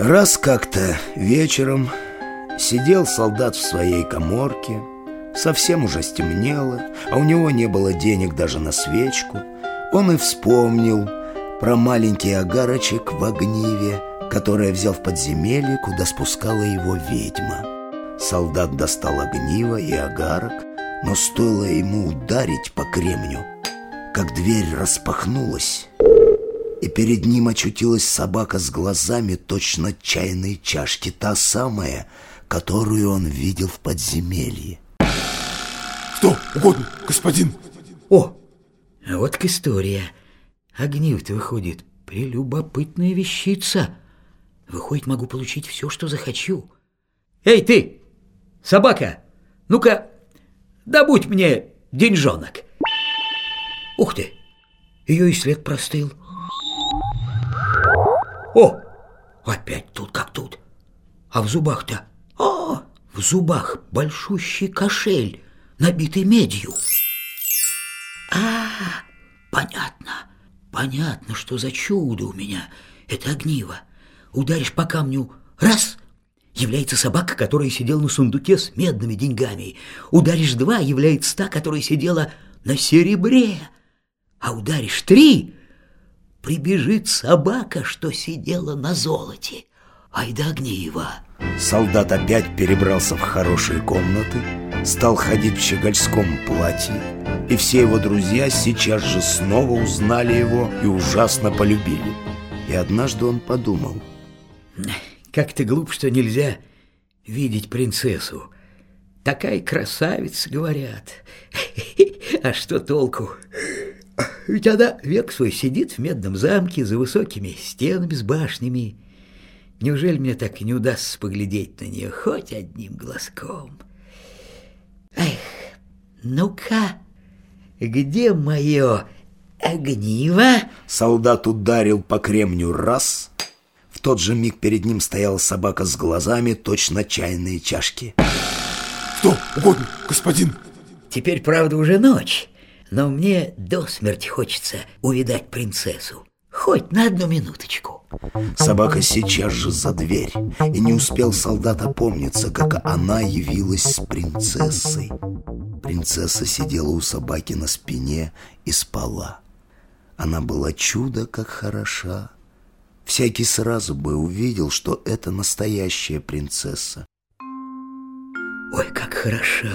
Раз как-то вечером сидел солдат в своей коморке, совсем уже стемнело, а у него не было денег даже на свечку. Он и вспомнил про маленький огарочек в огниве, которое взял в подземелье, куда спускала его ведьма. Солдат достал огниво и огарок, но стоило ему ударить по кремню, как дверь распахнулась, и перед ним очутилась собака с глазами точно чайной чашки, та самая, которую он видел в подземелье. Что угодно, господин? О, а вот к история. Огнив-то выходит прелюбопытная вещица. Выходит, могу получить все, что захочу. Эй, ты, собака, ну-ка, добудь мне деньжонок. Ух ты, ее и след простыл. О, опять тут как тут. А в зубах-то... О, в зубах большущий кошель, набитый медью. А, понятно. Понятно, что за чудо у меня. Это огниво. Ударишь по камню раз — является собака, которая сидела на сундуке с медными деньгами. Ударишь два — является та, которая сидела на серебре. А ударишь три — прибежит собака, что сидела на золоте. Айда Огниева. Солдат опять перебрался в хорошие комнаты, стал ходить в щегольском платье, и все его друзья сейчас же снова узнали его и ужасно полюбили. И однажды он подумал. Как ты глуп, что нельзя видеть принцессу. Такая красавица, говорят. А что толку? Ведь она век свой сидит в медном замке за высокими стенами с башнями, Неужели мне так и не удастся поглядеть на нее хоть одним глазком? Эх, ну-ка, где мое огниво? Солдат ударил по кремню раз. В тот же миг перед ним стояла собака с глазами, точно чайные чашки. Что угодно, господин? Теперь, правда, уже ночь, но мне до смерти хочется увидать принцессу. Хоть на одну минуточку. Собака сейчас же за дверь, и не успел солдат опомниться, как она явилась с принцессой. Принцесса сидела у собаки на спине и спала. Она была чудо как хороша. Всякий сразу бы увидел, что это настоящая принцесса. Ой, как хороша!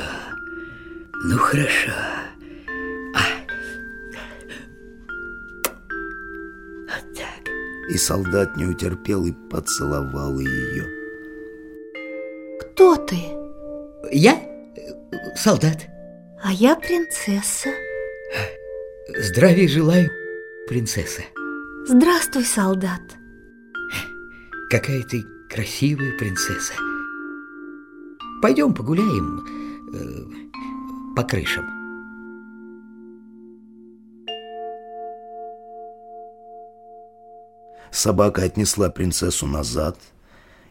Ну, хороша! И солдат не утерпел и поцеловал ее. Кто ты? Я солдат. А я принцесса. Здравия желаю, принцесса. Здравствуй, солдат. Какая ты красивая принцесса. Пойдем погуляем э, по крышам. Собака отнесла принцессу назад,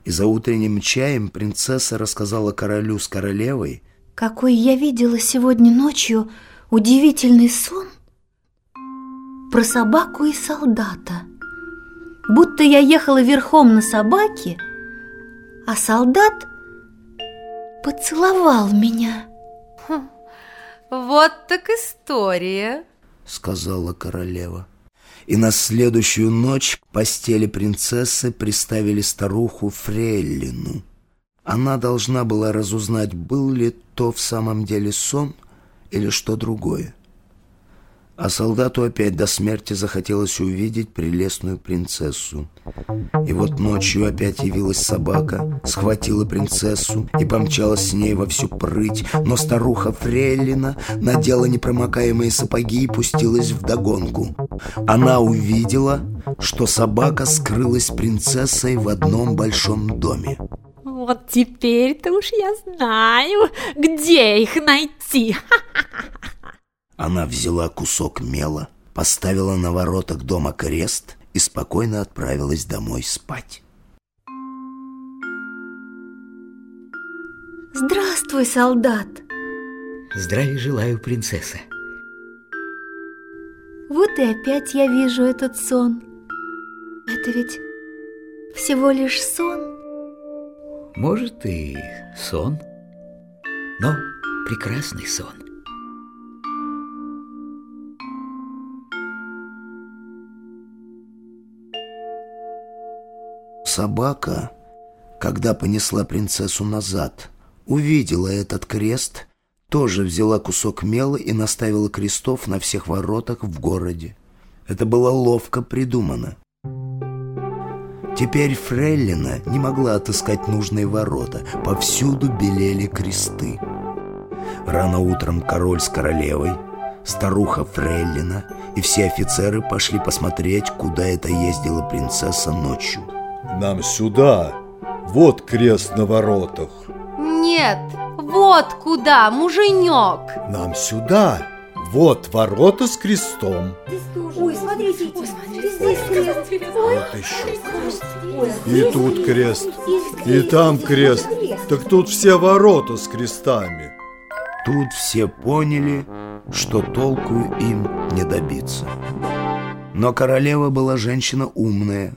и за утренним чаем принцесса рассказала королю с королевой, какой я видела сегодня ночью удивительный сон про собаку и солдата. Будто я ехала верхом на собаке, а солдат поцеловал меня. Хм, вот так история, сказала королева. И на следующую ночь к постели принцессы приставили старуху Фрейлину. Она должна была разузнать, был ли то в самом деле сон или что другое а солдату опять до смерти захотелось увидеть прелестную принцессу. И вот ночью опять явилась собака, схватила принцессу и помчалась с ней во всю прыть, но старуха Фреллина надела непромокаемые сапоги и пустилась в догонку. Она увидела, что собака скрылась с принцессой в одном большом доме. Вот теперь-то уж я знаю, где их найти. Она взяла кусок мела, поставила на воротах дома крест и спокойно отправилась домой спать. Здравствуй, солдат! Здравия желаю, принцесса. Вот и опять я вижу этот сон. Это ведь всего лишь сон? Может, и сон, но прекрасный сон. Собака, когда понесла принцессу назад, увидела этот крест, тоже взяла кусок мела и наставила крестов на всех воротах в городе. Это было ловко придумано. Теперь Фреллина не могла отыскать нужные ворота. Повсюду белели кресты. Рано утром король с королевой, старуха Фреллина и все офицеры пошли посмотреть, куда это ездила принцесса ночью. Нам сюда. Вот крест на воротах. Нет, вот куда, муженек Нам сюда. Вот ворота с крестом. Ой, смотрите, здесь крест. Вот еще крест. И тут крест. И там крест. Так тут все ворота с крестами. Тут все поняли, что толку им не добиться. Но королева была женщина умная,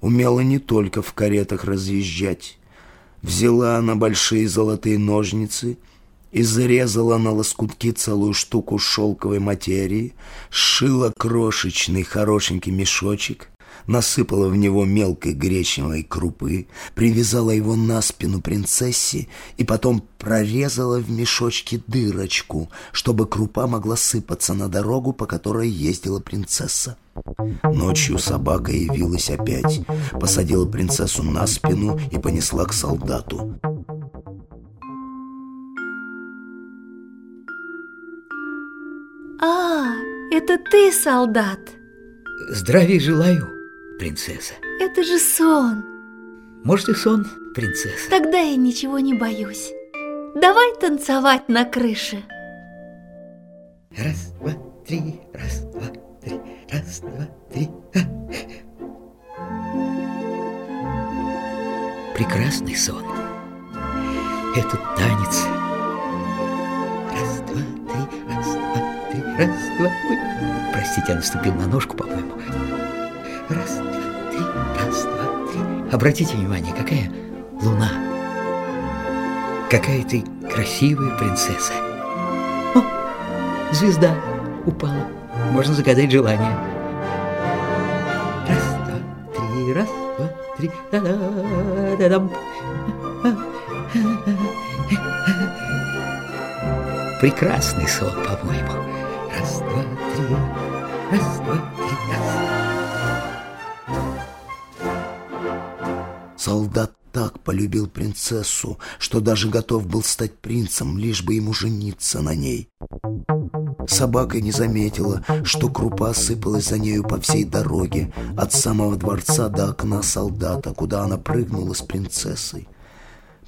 умела не только в каретах разъезжать. Взяла она большие золотые ножницы и зарезала на лоскутки целую штуку шелковой материи, сшила крошечный хорошенький мешочек, насыпала в него мелкой гречневой крупы, привязала его на спину принцессе и потом прорезала в мешочке дырочку, чтобы крупа могла сыпаться на дорогу, по которой ездила принцесса. Ночью собака явилась опять, посадила принцессу на спину и понесла к солдату. А, это ты, солдат. Здравия желаю, принцесса. Это же сон. Может, и сон, принцесса? Тогда я ничего не боюсь. Давай танцевать на крыше. Раз, два, три, раз, два, три, раз, два, три. Прекрасный сон. Этот танец. Раз, два, три, раз, два, три, раз, два. Ой, простите, я наступил на ножку, по-моему. Раз, два, три, раз, два, три. Обратите внимание, какая луна. Какая ты красивая принцесса. О, звезда упала. Можно загадать желание. Раз, два, три, раз, два, три, да-да-да-дам. Прекрасный сон, по-моему. Раз, два, три, раз, два, Солдат так полюбил принцессу, что даже готов был стать принцем, лишь бы ему жениться на ней. Собака не заметила, что крупа сыпалась за нею по всей дороге, от самого дворца до окна солдата, куда она прыгнула с принцессой.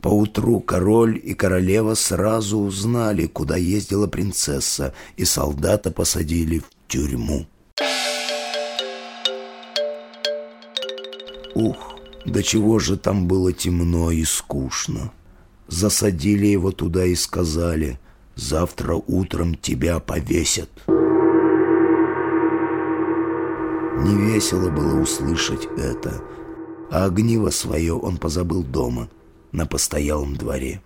Поутру король и королева сразу узнали, куда ездила принцесса, и солдата посадили в тюрьму. Ух, до чего же там было темно и скучно. Засадили его туда и сказали, завтра утром тебя повесят. Невесело было услышать это, а огниво свое он позабыл дома, на постоялом дворе.